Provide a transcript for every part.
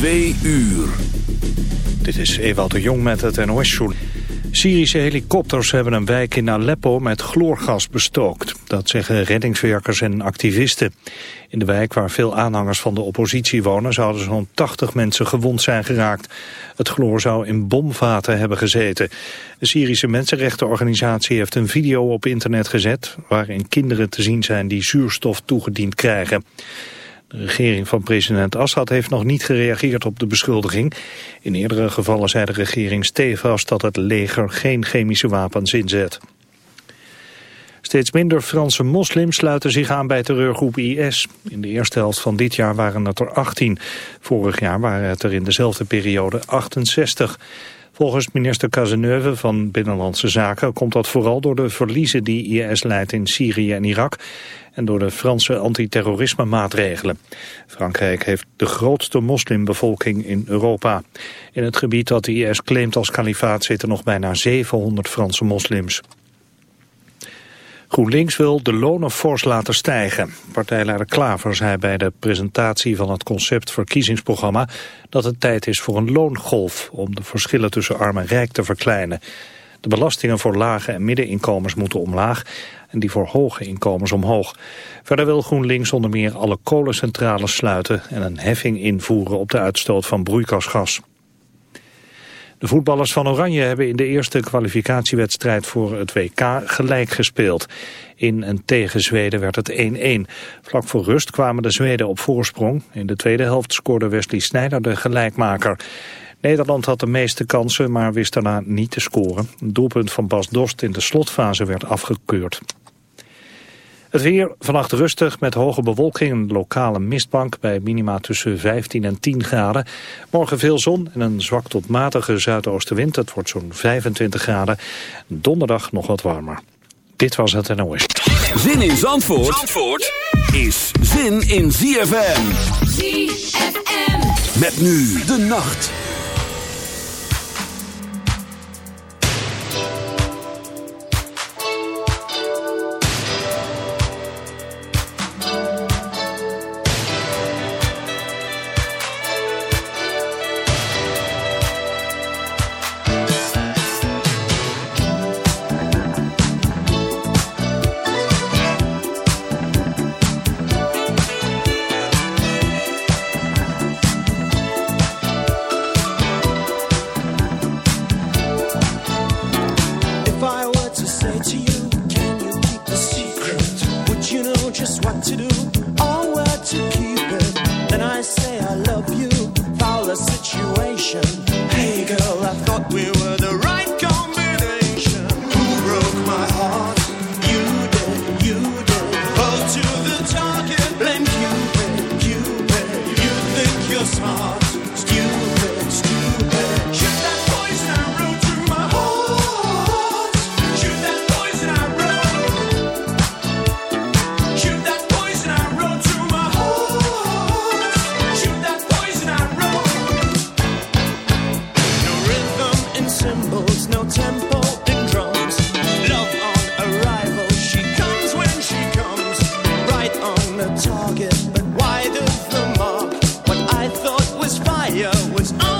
Twee uur. Dit is Ewout de Jong met het NOS-journal. Syrische helikopters hebben een wijk in Aleppo met chloorgas bestookt. Dat zeggen reddingswerkers en activisten. In de wijk waar veel aanhangers van de oppositie wonen... zouden zo'n 80 mensen gewond zijn geraakt. Het chloor zou in bomvaten hebben gezeten. De Syrische Mensenrechtenorganisatie heeft een video op internet gezet... waarin kinderen te zien zijn die zuurstof toegediend krijgen. De regering van president Assad heeft nog niet gereageerd op de beschuldiging. In eerdere gevallen zei de regering stevast dat het leger geen chemische wapens inzet. Steeds minder Franse moslims sluiten zich aan bij terreurgroep IS. In de eerste helft van dit jaar waren het er 18. Vorig jaar waren het er in dezelfde periode 68. Volgens minister Cazeneuve van Binnenlandse Zaken komt dat vooral door de verliezen die IS leidt in Syrië en Irak en door de Franse antiterrorisme maatregelen. Frankrijk heeft de grootste moslimbevolking in Europa. In het gebied dat de IS claimt als kalifaat zitten nog bijna 700 Franse moslims. GroenLinks wil de lonen fors laten stijgen. Partijleider Klaver zei bij de presentatie van het concept verkiezingsprogramma dat het tijd is voor een loongolf om de verschillen tussen arm en rijk te verkleinen. De belastingen voor lage en middeninkomens moeten omlaag en die voor hoge inkomens omhoog. Verder wil GroenLinks onder meer alle kolencentrales sluiten en een heffing invoeren op de uitstoot van broeikasgas. De voetballers van Oranje hebben in de eerste kwalificatiewedstrijd voor het WK gelijk gespeeld. In en tegen Zweden werd het 1-1. Vlak voor rust kwamen de Zweden op voorsprong. In de tweede helft scoorde Wesley Sneijder de gelijkmaker. Nederland had de meeste kansen, maar wist daarna niet te scoren. Een doelpunt van Bas Dost in de slotfase werd afgekeurd. Het weer vannacht rustig met hoge bewolking en lokale mistbank bij minima tussen 15 en 10 graden. Morgen veel zon en een zwak tot matige zuidoostenwind. Het wordt zo'n 25 graden. Donderdag nog wat warmer. Dit was het NOS. Zin in Zandvoort, Zandvoort is zin in ZFM. ZFM. Met nu de nacht. Fire was only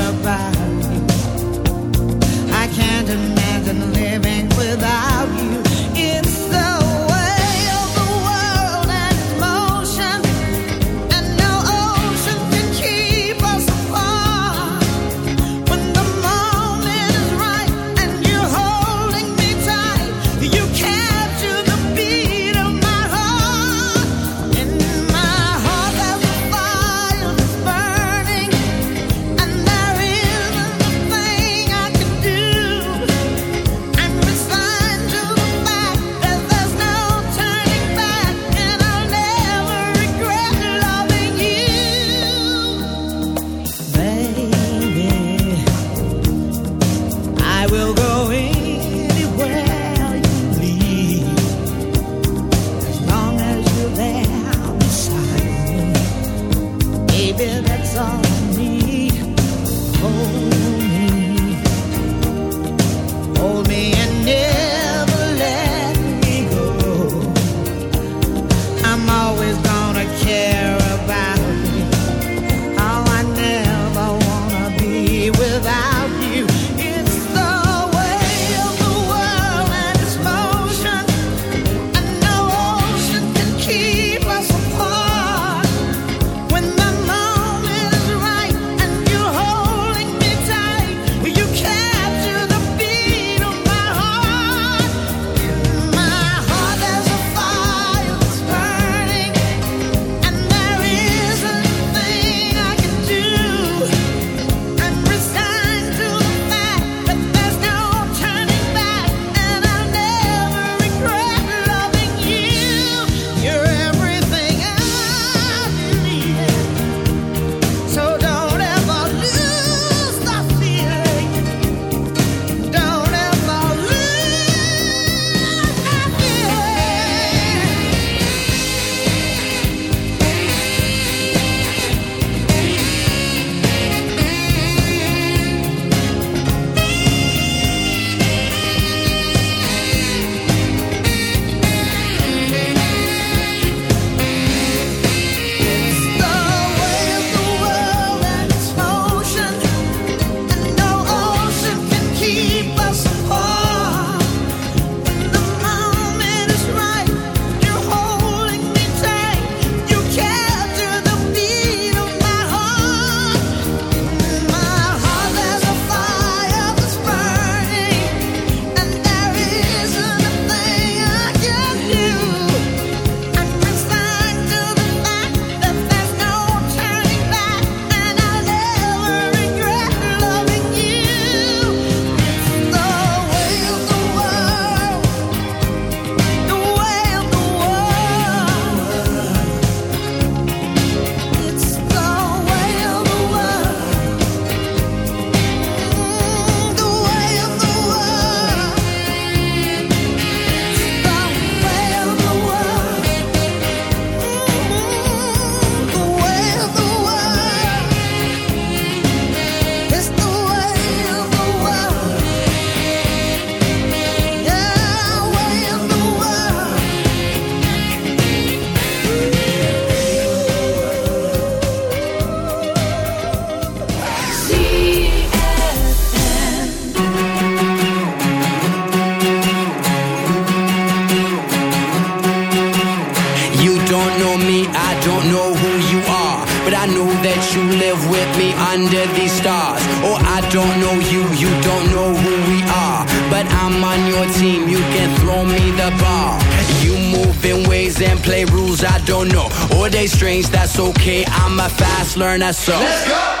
Let's learn that song. Let's go.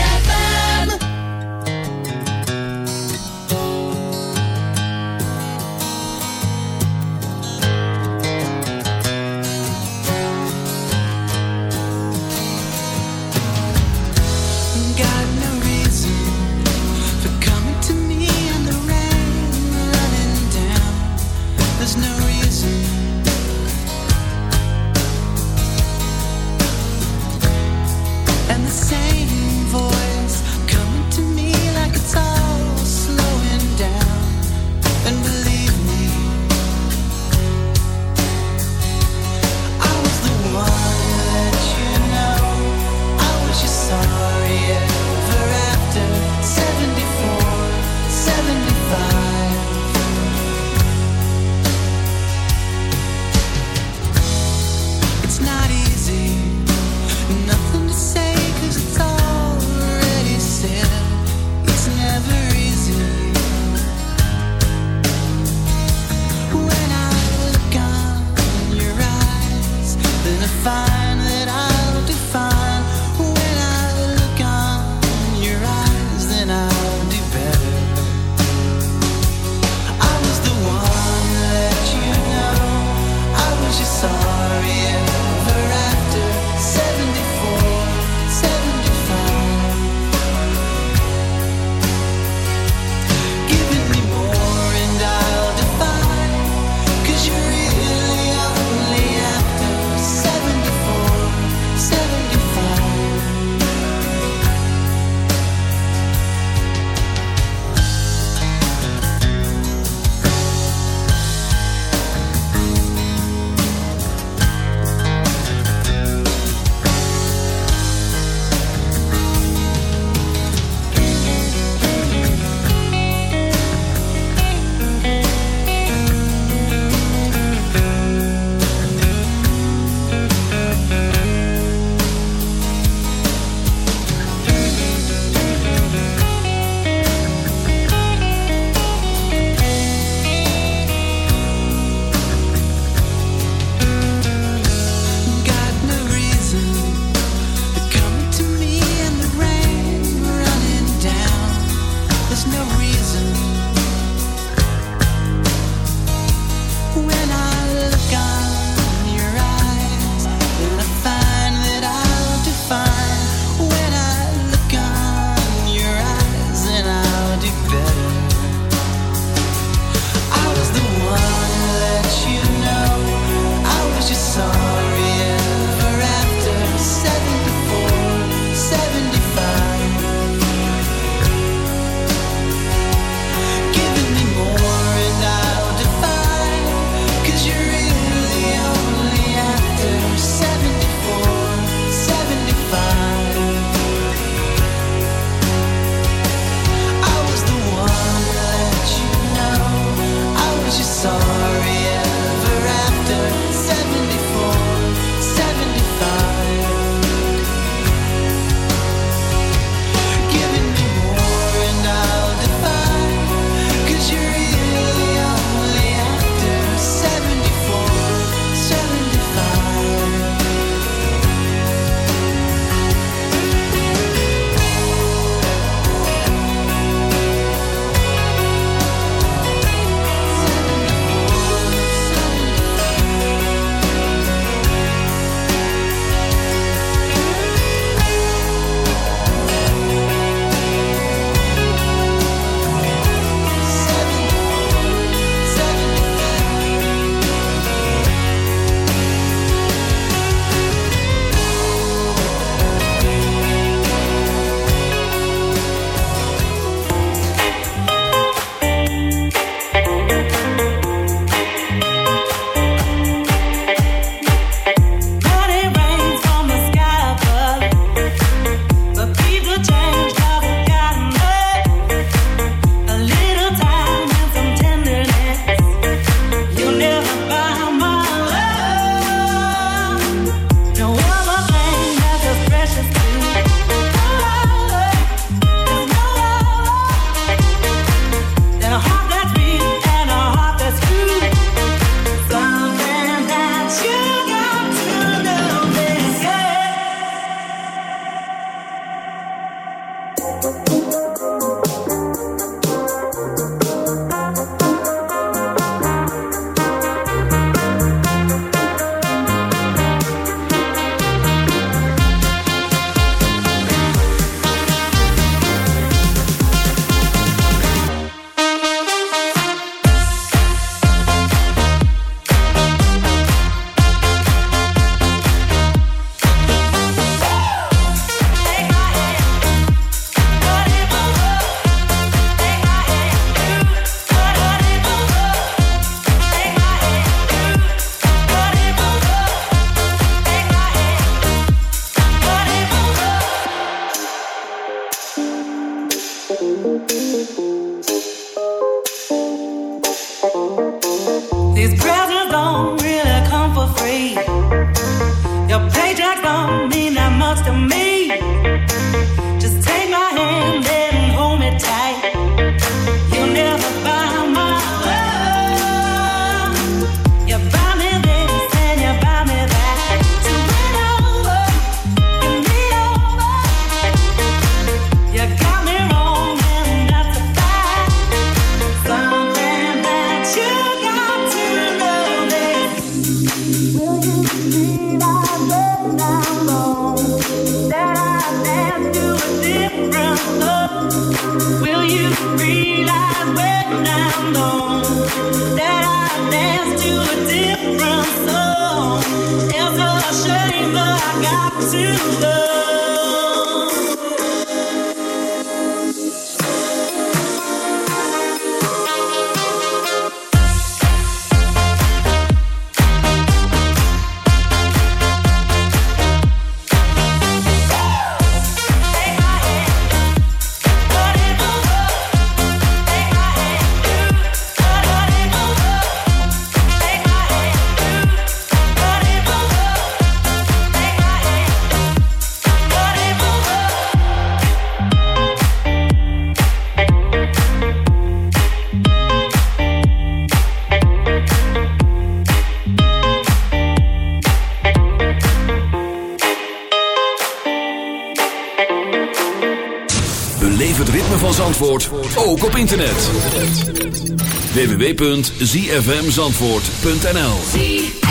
These presents don't www.zfmzandvoort.nl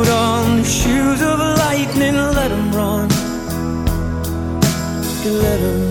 shoes of lightning, let them run. Let them